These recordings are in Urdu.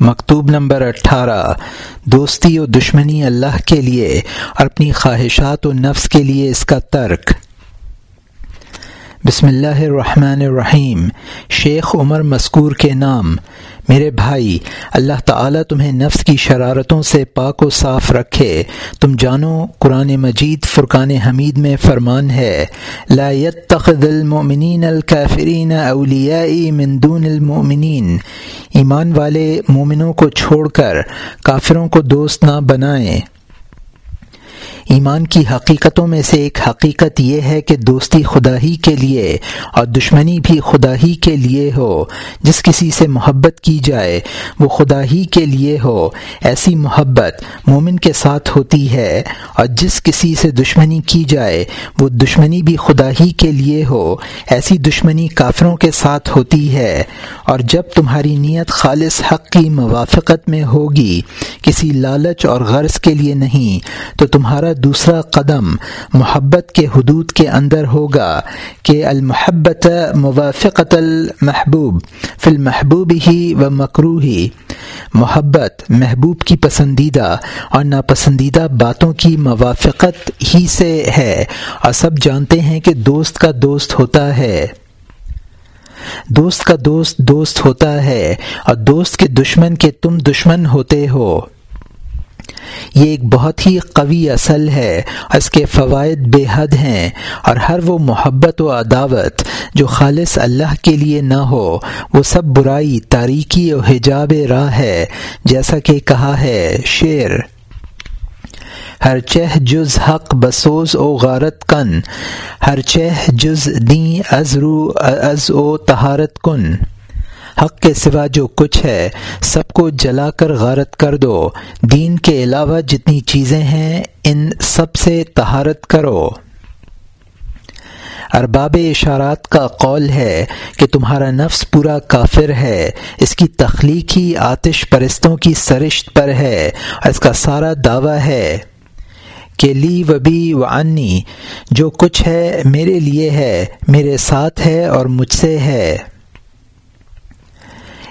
مکتوب نمبر اٹھارہ، دوستی و دشمنی اللہ کے لیے اور اپنی خواہشات و نفس کے لیے اس کا ترک۔ بسم اللہ الرحمن الرحیم۔ شیخ عمر مسکور کے نام۔ میرے بھائی، اللہ تعالیٰ تمہیں نفس کی شرارتوں سے پاک و صاف رکھے۔ تم جانو، قرآن مجید فرقان حمید میں فرمان ہے، لا يتخذ المؤمنین الکافرین اولیاء من دون المؤمنین۔ ایمان والے مومنوں کو چھوڑ کر کافروں کو دوست نہ بنائیں۔ ایمان کی حقیقتوں میں سے ایک حقیقت یہ ہے کہ دوستی خدا ہی کے لیے اور دشمنی بھی خدا ہی کے لیے ہو۔ جس کسی سے محبت کی جائے، وہ خدا ہی کے لیے ہو۔ ایسی محبت مومن کے ساتھ ہوتی ہے اور جس کسی سے دشمنی کی جائے، وہ دشمنی بھی خدا ہی کے لیے ہو۔ ایسی دشمنی کافروں کے ساتھ ہوتی ہے اور جب تمہاری نیت خالص حق کی موافقت میں ہوگی، کسی لالچ اور غرض کے لیے نہیں، تو تمہارا دوسرا قدم محبت کے حدود کے اندر ہوگا کہ المحبت موافقت المحبوب، فی المحبوب ہی و مکرو ہی۔ محبت محبوب کی پسندیدہ اور ناپسندیدہ باتوں کی موافقت ہی سے ہے۔ اور سب جانتے ہیں کہ دوست کا دوست ہوتا ہے۔ دوست کا دوست دوست ہوتا ہے اور دوست کے دشمن کے تم دشمن ہوتے ہو۔ یہ ایک بہت ہی قوی اصل ہے، اس کے فوائد بے حد ہیں، اور ہر وہ محبت و عداوت جو خالص اللہ کے لیے نہ ہو، وہ سب برائی، تاریکی و حجاب راہ ہے، جیسا کہ کہا ہے شعر۔ ہر چہ جز حق بسوز او غارت کن، ہر چہ جز دیں از رو از او تہارت کن۔ حق کے سوا جو کچھ ہے، سب کو جلا کر غارت کر دو۔ دین کے علاوہ جتنی چیزیں ہیں، ان سب سے تہارت کرو۔ ارباب اشارات کا قول ہے کہ تمہارا نفس پورا کافر ہے۔ اس کی تخلیقی آتش پرستوں کی سرشت پر ہے اور اس کا سارا دعویٰ ہے کہ لی وبی و انی جو کچھ ہے میرے لیے ہے، میرے ساتھ ہے اور مجھ سے ہے۔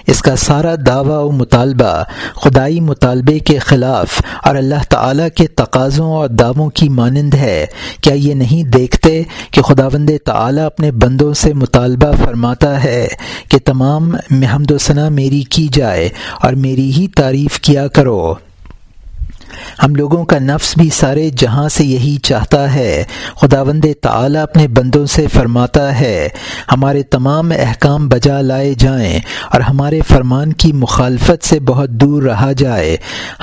اس کا سارا دعویٰ و مطالبہ خدائی مطالبے کے خلاف اور اللہ تعالیٰ کے تقاضوں اور دعووں کی مانند ہے۔ کیا یہ نہیں دیکھتے کہ خداوند تعالیٰ اپنے بندوں سے مطالبہ فرماتا ہے کہ تمام محمد و ثنا میری کی جائے اور میری ہی تعریف کیا کرو؟ ہم لوگوں کا نفس بھی سارے جہاں سے یہی چاہتا ہے۔ خداوند تعالی اپنے بندوں سے فرماتا ہے، ہمارے تمام احکام بجا لائے جائیں اور ہمارے فرمان کی مخالفت سے بہت دور رہا جائے۔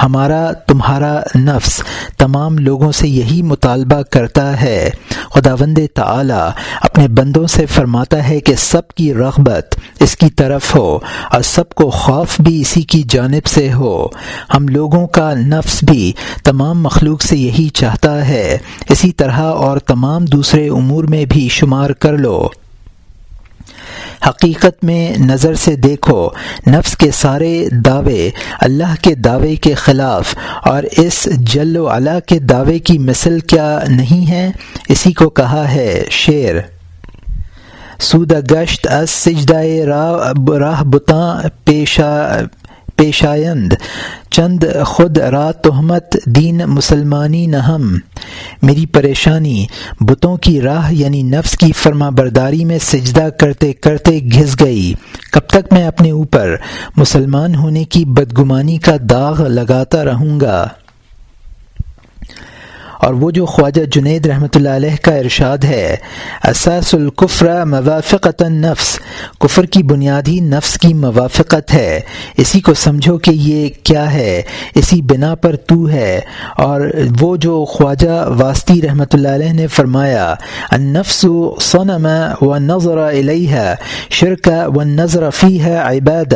ہمارا تمہارا نفس تمام لوگوں سے یہی مطالبہ کرتا ہے۔ خداوند تعالی اپنے بندوں سے فرماتا ہے کہ سب کی رغبت اس کی طرف ہو اور سب کو خوف بھی اسی کی جانب سے ہو۔ ہم لوگوں کا نفس بھی تمام مخلوق سے یہی چاہتا ہے۔ اسی طرح اور تمام دوسرے امور میں بھی شمار کر لو۔ حقیقت میں نظر سے دیکھو، نفس کے سارے دعوے اللہ کے دعوے کے خلاف، اور اس جل و علا کے دعوے کی مثل کیا نہیں ہے؟ اسی کو کہا ہے شعر۔ سودہ گشت از سجدائے راہ بتاں پیشہ پیشائند چند خود را تہمت دین مسلمانی نہم میری پریشانی، بتوں کی راہ یعنی نفس کی فرما برداری میں سجدہ کرتے کرتے گھس گئی۔ کب تک میں اپنے اوپر مسلمان ہونے کی بدگمانی کا داغ لگاتا رہوں گا؟ اور وہ جو خواجہ جنید رحمۃ اللہ علیہ کا ارشاد ہے، اساس القفر موافقت نفس کفر کی بنیادی نفس کی موافقت ہے۔ اسی کو سمجھو کہ یہ کیا ہے، اسی بنا پر تو ہے۔ اور وہ جو خواجہ واسطی رحمۃ اللہ علیہ نے فرمایا، النفس صنم و نظر علیہ شرک و نظر فی ہے عباد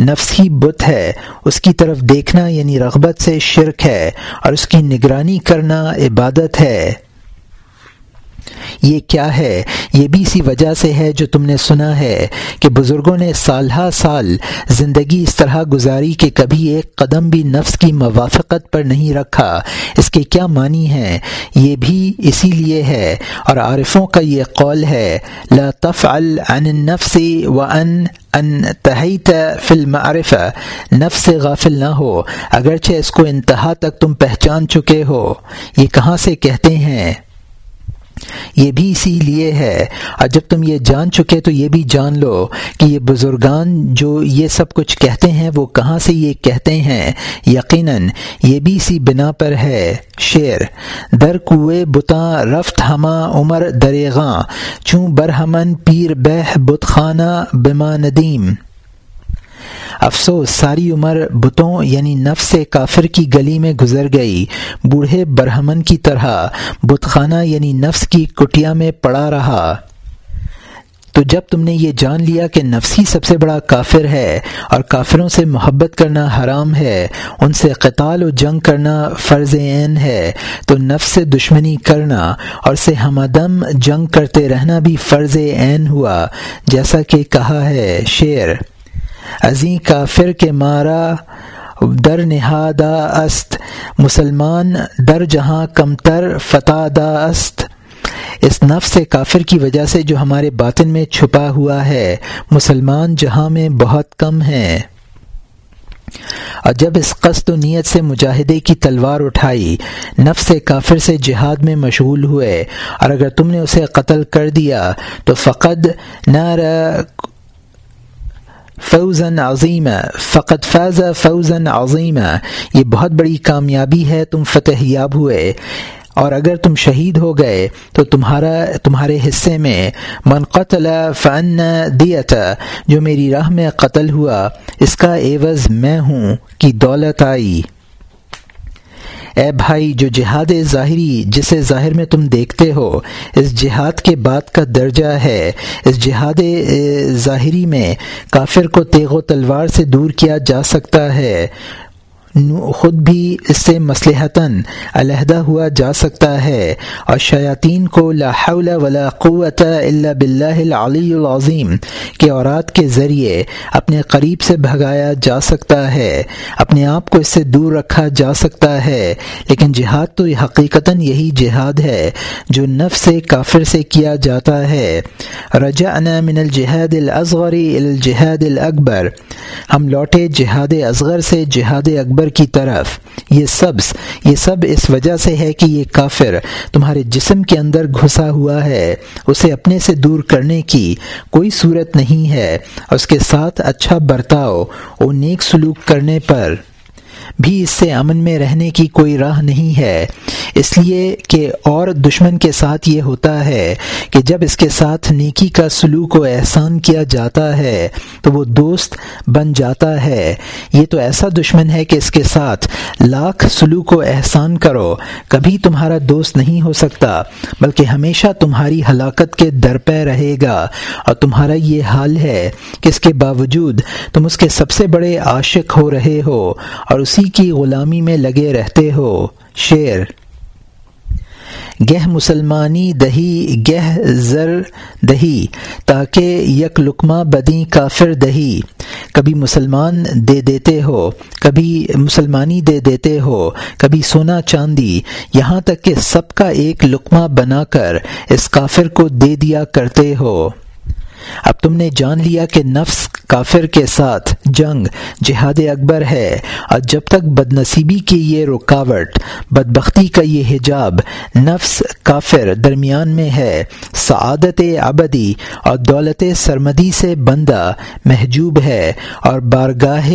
نفس ہی بت ہے، اس کی طرف دیکھنا یعنی رغبت سے شرک ہے، اور اس کی نگرانی کرنا عبادت ہے۔ یہ کیا ہے؟ یہ بھی اسی وجہ سے ہے جو تم نے سنا ہے کہ بزرگوں نے سالہ سال زندگی اس طرح گزاری کہ کبھی ایک قدم بھی نفس کی موافقت پر نہیں رکھا۔ اس کے کیا معنی ہیں؟ یہ بھی اسی لیے ہے۔ اور عارفوں کا یہ قول ہے، لا تفعل عن النفس وان ان تحیت فلم عارف نفس سے غافل نہ ہو، اگرچہ اس کو انتہا تک تم پہچان چکے ہو۔ یہ کہاں سے کہتے ہیں؟ یہ بھی اسی لیے ہے۔ اور جب تم یہ جان چکے تو یہ بھی جان لو کہ یہ بزرگان جو یہ سب کچھ کہتے ہیں، وہ کہاں سے یہ کہتے ہیں؟ یقیناً یہ بھی اسی بنا پر ہے۔ شعر در کوئے بتاں رفت ہما عمر دریغاں، چوں برہمن پیر بہ بت خانہ بما ندیم۔ افسوس، ساری عمر بتوں یعنی نفس کافر کی گلی میں گزر گئی، بوڑھے برہمن کی طرح بت خانہ یعنی نفس کی کٹیا میں پڑا رہا۔ تو جب تم نے یہ جان لیا کہ نفسی سب سے بڑا کافر ہے اور کافروں سے محبت کرنا حرام ہے، ان سے قتال و جنگ کرنا فرض عین ہے، تو نفس سے دشمنی کرنا اور سے ہمدم جنگ کرتے رہنا بھی فرض عین ہوا، جیسا کہ کہا ہے شعر۔ ازیں کافر کے مارا در نہادا است، مسلمان در جہاں کمتر فتح دا است۔ اس نفس کافر کی وجہ سے جو ہمارے باطن میں چھپا ہوا ہے، مسلمان جہاں میں بہت کم ہیں۔ اور جب اس قصد و نیت سے مجاہدے کی تلوار اٹھائی، نفس کافر سے جہاد میں مشغول ہوئے۔ اور اگر تم نے اسے قتل کر دیا، تو فقد نہ فوزا عظیم فقط فیض فوزا عظیم یہ بہت بڑی کامیابی ہے، تم فتح یاب ہوئے۔ اور اگر تم شہید ہو گئے، تو تمہارا، تمہارے حصے میں، من قتل فن دیت جو میری راہ میں قتل ہوا، اس کا عوض میں ہوں، کی دولت آئی۔ اے بھائی، جو جہاد ظاہری جسے ظاہر میں تم دیکھتے ہو، اس جہاد کے بعد کا درجہ ہے۔ اس جہاد ظاہری میں کافر کو تیغ و تلوار سے دور کیا جا سکتا ہے۔ خود بھی اس سے مصلحتاً علیحدہ ہوا جا سکتا ہے۔ اور شیاطین کو لا حول ولا قوت الا باللہ العلی العظیم کے اورات کے ذریعے اپنے قریب سے بھگایا جا سکتا ہے۔ اپنے آپ کو اس سے دور رکھا جا سکتا ہے۔ لیکن جہاد تو حقیقتاً یہی جہاد ہے جو نف سے کافر سے کیا جاتا ہے۔ رجا من الجہاد الاصغر الجہاد الاکبر۔ ہم لوٹے جہاد اصغر سے جہاد اکبر کی طرف۔ یہ سبز، یہ سب اس وجہ سے ہے کہ یہ کافر تمہارے جسم کے اندر گھسا ہوا ہے۔ اسے اپنے سے دور کرنے کی کوئی صورت نہیں ہے۔ اور اس کے ساتھ اچھا برتاؤ اور نیک سلوک کرنے پر۔ بھی اس سے امن میں رہنے کی کوئی راہ نہیں ہے۔ اس لیے کہ اور دشمن کے ساتھ یہ ہوتا ہے کہ جب اس کے ساتھ نیکی کا سلوک و احسان کیا جاتا ہے تو وہ دوست بن جاتا ہے۔ یہ تو ایسا دشمن ہے کہ اس کے ساتھ لاکھ سلوک و احسان کرو، کبھی تمہارا دوست نہیں ہو سکتا، بلکہ ہمیشہ تمہاری ہلاکت کے در پہ رہے گا۔ اور تمہارا یہ حال ہے کہ اس کے باوجود تم اس کے سب سے بڑے عاشق ہو رہے ہو، اور اسی کی غلامی میں لگے رہتے ہو، شعر۔ گہ مسلمانی دہی گہ زر دہی، تاکہ یک لکمہ بدی کافر دہی۔ کبھی مسلمان دے دیتے ہو، کبھی مسلمانی دے دیتے ہو، کبھی سونا چاندی۔ یہاں تک کہ سب کا ایک لکمہ بنا کر اس کافر کو دے دیا کرتے ہو۔ اب تم نے جان لیا کہ نفس کافر کے ساتھ جنگ جہاد اکبر ہے۔ اور جب تک بد نصیبی کی یہ رکاوٹ، بدبختی کا یہ حجاب نفس کافر درمیان میں ہے، سعادت ابدی اور دولت سرمدی سے بندہ محجوب ہے اور بارگاہ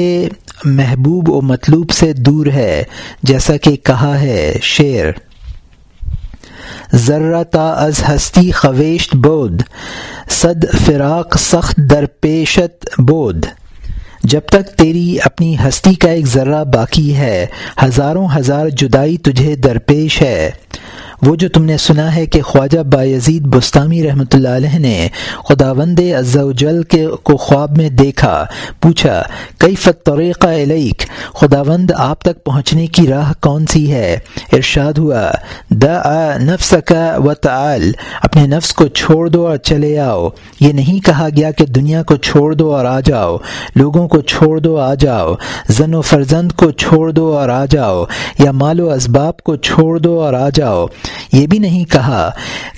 محبوب و مطلوب سے دور ہے، جیسا کہ کہا ہے شعر۔ ذرہ تا از ہستی خویشت بود، صد فراق سخت درپیشت بود۔ جب تک تیری اپنی ہستی کا ایک ذرہ باقی ہے، ہزاروں ہزار جدائی تجھے درپیش ہے۔ وہ جو تم نے سنا ہے کہ خواجہ بایزید بستانی رحمۃ اللہ علیہ نے خداوند جل کے کو خواب میں دیکھا، پوچھا کئی فت طریقہ علیک؟ خداوند آپ تک پہنچنے کی راہ کون سی ہے؟ ارشاد ہوا دا نفس کا و تعال، اپنے نفس کو چھوڑ دو اور چلے آؤ۔ یہ نہیں کہا گیا کہ دنیا کو چھوڑ دو اور آ جاؤ، لوگوں کو چھوڑ دو آ جاؤ، زن و فرزند کو چھوڑ دو اور آ جاؤ، یا مال و اسباب کو چھوڑ دو اور آ جاؤ۔ یہ بھی نہیں کہا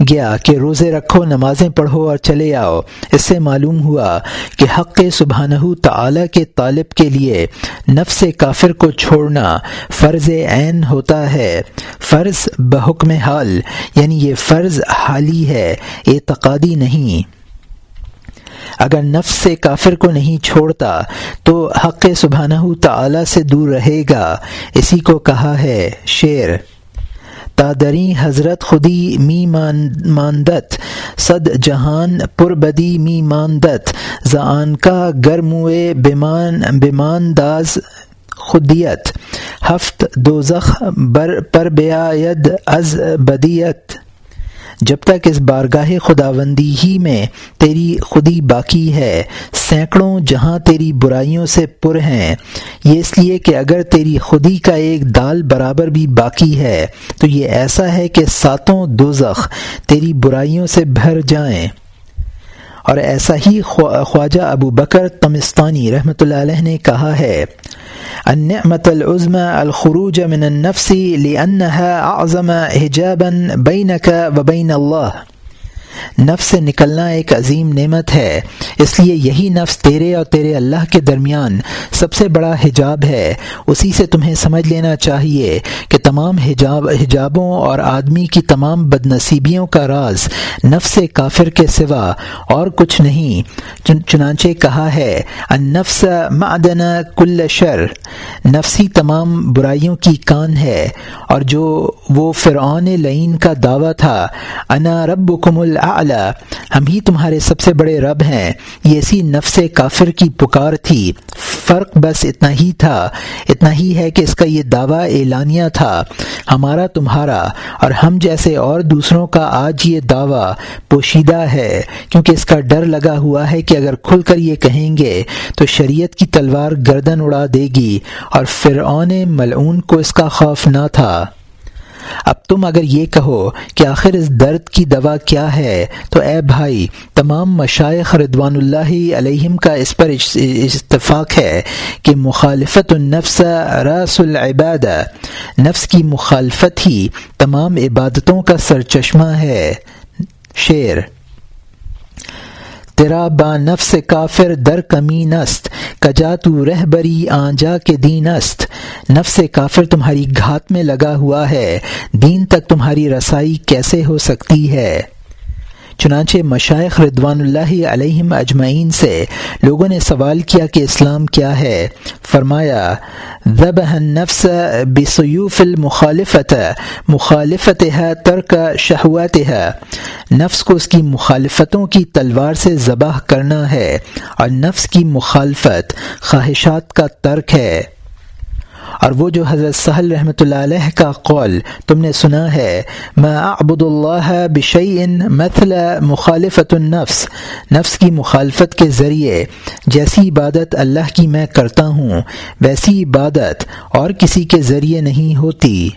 گیا کہ روزے رکھو، نمازیں پڑھو اور چلے آؤ۔ اس سے معلوم ہوا کہ حق سبحانہ تعالی کے طالب کے لیے نفس کافر کو چھوڑنا فرض عین ہوتا ہے۔ فرض بحکم حال یعنی یہ فرض حالی ہے، اعتقادی نہیں۔ اگر نفس سے کافر کو نہیں چھوڑتا تو حق سبحانہ تعالی سے دور رہے گا۔ اسی کو کہا ہے شعر۔ تادری حضرت خودی می ماندت، صد جہان پر بدی می ماندت زان کا گرموئے بیمان بیمانداز خودیت، ہفت دوزخ بر پر بیاید از بدیت۔ جب تک اس بارگاہ خداوندی ہی میں تیری خودی باقی ہے، سینکڑوں جہاں تیری برائیوں سے پر ہیں، یہ اس لیے کہ اگر تیری خودی کا ایک دال برابر بھی باقی ہے، تو یہ ایسا ہے کہ ساتوں دوزخ تیری برائیوں سے بھر جائیں۔ اور ایسا ہی خواجہ ابو بکر تمستانی رحمۃ اللہ علیہ نے کہا ہے، النعمت العظم الخروج من النفس لأنها أعظم حجابا بينك وبين الله نفس سے نکلنا ایک عظیم نعمت ہے۔ اس لیے یہی نفس تیرے اور تیرے اللہ کے درمیان سب سے بڑا حجاب ہے۔ اسی سے تمہیں سمجھ لینا چاہیے کہ تمام حجاب حجابوں اور آدمی کی تمام بد نصیبیوں کا راز نفس کافر کے سوا اور کچھ نہیں۔ چنانچہ کہا ہے، النفس معدن کل شر۔ نفسی تمام برائیوں کی کان ہے۔ اور جو وہ فرعون لعین کا دعویٰ تھا، انا ربکم رب کم ہم ہی تمہارے سب سے بڑے رب ہیں۔ یہ اسی نفس کافر کی پکار تھی۔ فرق بس اتنا ہی تھا، اتنا ہی ہے کہ اس کا یہ دعویٰ اعلانیہ تھا۔ ہمارا تمہارا اور ہم جیسے اور دوسروں کا آج یہ دعویٰ پوشیدہ ہے۔ کیونکہ اس کا ڈر لگا ہوا ہے کہ اگر کھل کر یہ کہیں گے تو شریعت کی تلوار گردن اڑا دے گی اور فرعون ملعون کو اس کا خوف نہ تھا۔ اب تم اگر یہ کہو کہ آخر اس درد کی دوا کیا ہے، تو اے بھائی، تمام مشائق ردوان اللہ علیہم کا اس پر اتفاق ہے کہ مخالفت النفس راس العباد نفس کی مخالفت ہی تمام عبادتوں کا سرچشمہ ہے۔ شعر تیرا با نفس کافر در کمی نست، کجا تو رہ بری آنجا کے دین است؟ نفس کافر تمہاری گھات میں لگا ہوا ہے، دین تک تمہاری رسائی کیسے ہو سکتی ہے؟ چنانچہ مشائق ردوان اللہ علیہم اجمعین سے لوگوں نے سوال کیا کہ اسلام کیا ہے۔ فرمایا ذب نفس بسیوف المخالفت مخالفت ہے ترک شہوت ہے نفس کو اس کی مخالفتوں کی تلوار سے ذبح کرنا ہے اور نفس کی مخالفت خواہشات کا ترک ہے۔ اور وہ جو حضرت سہل رحمۃ اللہ علیہ کا قول تم نے سنا ہے میں ابود اللہ بشعین مثل مخالفت النفس، نفس کی مخالفت کے ذریعے جیسی عبادت اللہ کی میں کرتا ہوں، ویسی عبادت اور کسی کے ذریعے نہیں ہوتی۔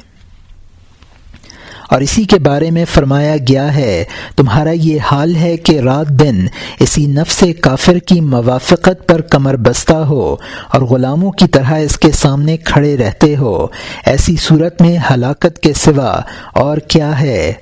اور اسی کے بارے میں فرمایا گیا ہے، تمہارا یہ حال ہے کہ رات دن اسی نفس کافر کی موافقت پر کمر بستہ ہو اور غلاموں کی طرح اس کے سامنے کھڑے رہتے ہو۔ ایسی صورت میں ہلاکت کے سوا اور کیا ہے؟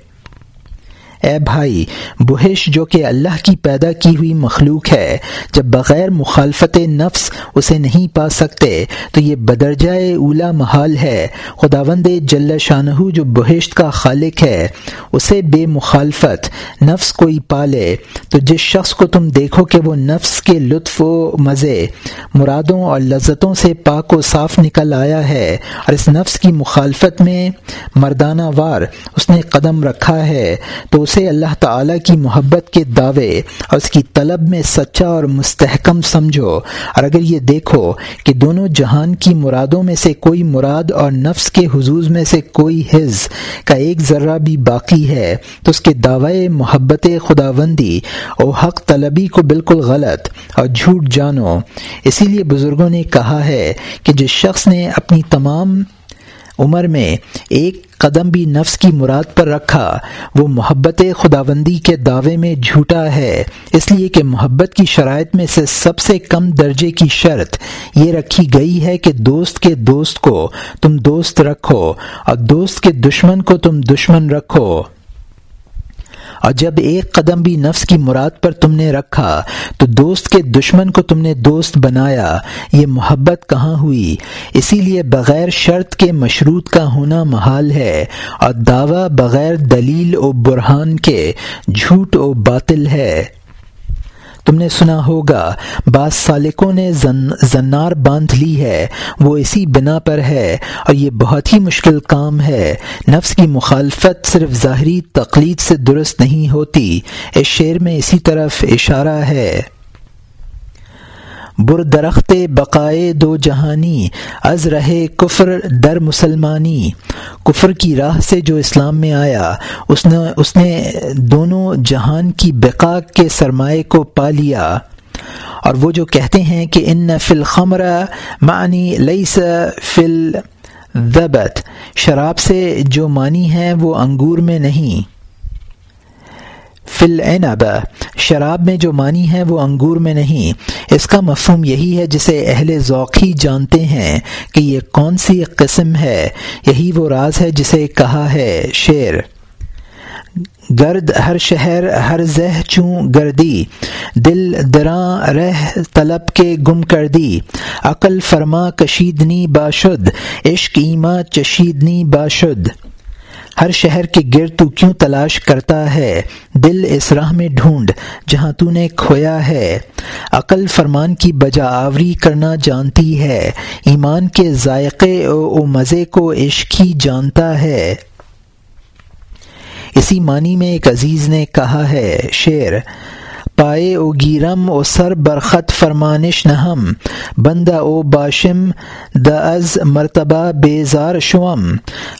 اے بھائی، بہش جو کہ اللہ کی پیدا کی ہوئی مخلوق ہے، جب بغیر مخالفت نفس اسے نہیں پا سکتے، تو یہ بدرجۂ اولا محال ہے۔ خداوند جل شاہ جو بہشت کا خالق ہے، اسے بے مخالفت نفس کوئی پالے تو جس شخص کو تم دیکھو کہ وہ نفس کے لطف و مزے، مرادوں اور لذتوں سے پاک و صاف نکل آیا ہے اور اس نفس کی مخالفت میں مردانہ وار اس نے قدم رکھا ہے، تو اسے اللہ تعالی کی محبت کے دعوے اور اس کی طلب میں سچا اور مستحکم سمجھو۔ اور اگر یہ دیکھو کہ دونوں جہان کی مرادوں میں سے کوئی مراد اور نفس کے حضوظ میں سے کوئی حز کا ایک ذرہ بھی باقی ہے، تو اس کے دعوے محبت خداوندی اور حق طلبی کو بالکل غلط اور جھوٹ جانو۔ اسی لیے بزرگوں نے کہا ہے کہ جس شخص نے اپنی تمام عمر میں ایک قدم بھی نفس کی مراد پر رکھا، وہ محبت خداوندی کے دعوے میں جھوٹا ہے، اس لیے کہ محبت کی شرائط میں سے سب سے کم درجے کی شرط یہ رکھی گئی ہے کہ دوست کے دوست کو تم دوست رکھو، اور دوست کے دشمن کو تم دشمن رکھو۔ اور جب ایک قدم بھی نفس کی مراد پر تم نے رکھا، تو دوست کے دشمن کو تم نے دوست بنایا۔ یہ محبت کہاں ہوئی؟ اسی لیے بغیر شرط کے مشروط کا ہونا محال ہے اور دعویٰ بغیر دلیل و برہان کے جھوٹ و باطل ہے۔ تم نے سنا ہوگا، بعض سالکوں نے زنار باندھ لی ہے، وہ اسی بنا پر ہے، اور یہ بہت ہی مشکل کام ہے۔ نفس کی مخالفت صرف ظاہری تقلید سے درست نہیں ہوتی۔ اس شعر میں اسی طرف اشارہ ہے۔ بر درخت بقائے دو جہانی، از رہے کفر در مسلمانی۔ کفر کی راہ سے جو اسلام میں آیا، اس نے اس نے دونوں جہان کی بقا کے سرمائے کو پا لیا۔ اور وہ جو کہتے ہیں کہ ان فل خمر معنی لئیس فل ضبط شراب سے جو معنی ہے وہ انگور میں نہیں۔ فل عنب شراب میں جو معنی ہے وہ انگور میں نہیں۔ اس کا مفہوم یہی ہے جسے اہل ذوقی جانتے ہیں کہ یہ کون سی قسم ہے۔ یہی وہ راز ہے جسے کہا ہے شعر۔ گرد ہر شہر، ہر زہ چوں گردی۔ دل دراں رہ طلب کے گم کر دی۔ عقل فرما کشیدنی باشد، عشق ایما چشیدنی باشد۔ ہر شہر کے گرد تو کیوں تلاش کرتا ہے؟ دل اس راہ میں ڈھونڈ جہاں تو نے کھویا ہے۔ عقل فرمان کی بجا آوری کرنا جانتی ہے۔ ایمان کے ذائقے و مزے کو عشقی جانتا ہے۔ اسی معنی میں ایک عزیز نے کہا ہے، شعر پائے او گیرم او سر برخط فرمانش نہم، بندہ او باشم د از مرتبہ بیزار شوم۔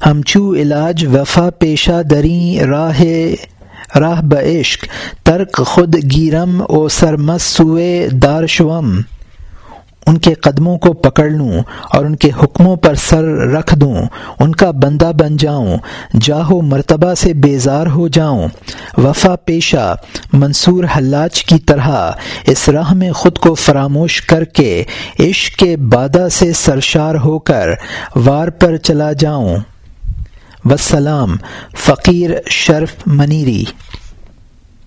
ہم چو علاج وفا پیشہ دری راہ راہ بعشق ترک خود گیرم او سرمس سوئے دار شوم۔ ان کے قدموں کو پکڑ لوں اور ان کے حکموں پر سر رکھ دوں، ان کا بندہ بن جاؤں، جاہو مرتبہ سے بیزار ہو جاؤں۔ وفا پیشہ منصور حلاج کی طرح اس راہ میں خود کو فراموش کر کے عشق کے بادہ سے سرشار ہو کر وار پر چلا جاؤں۔ وسلام فقیر شرف منیری۔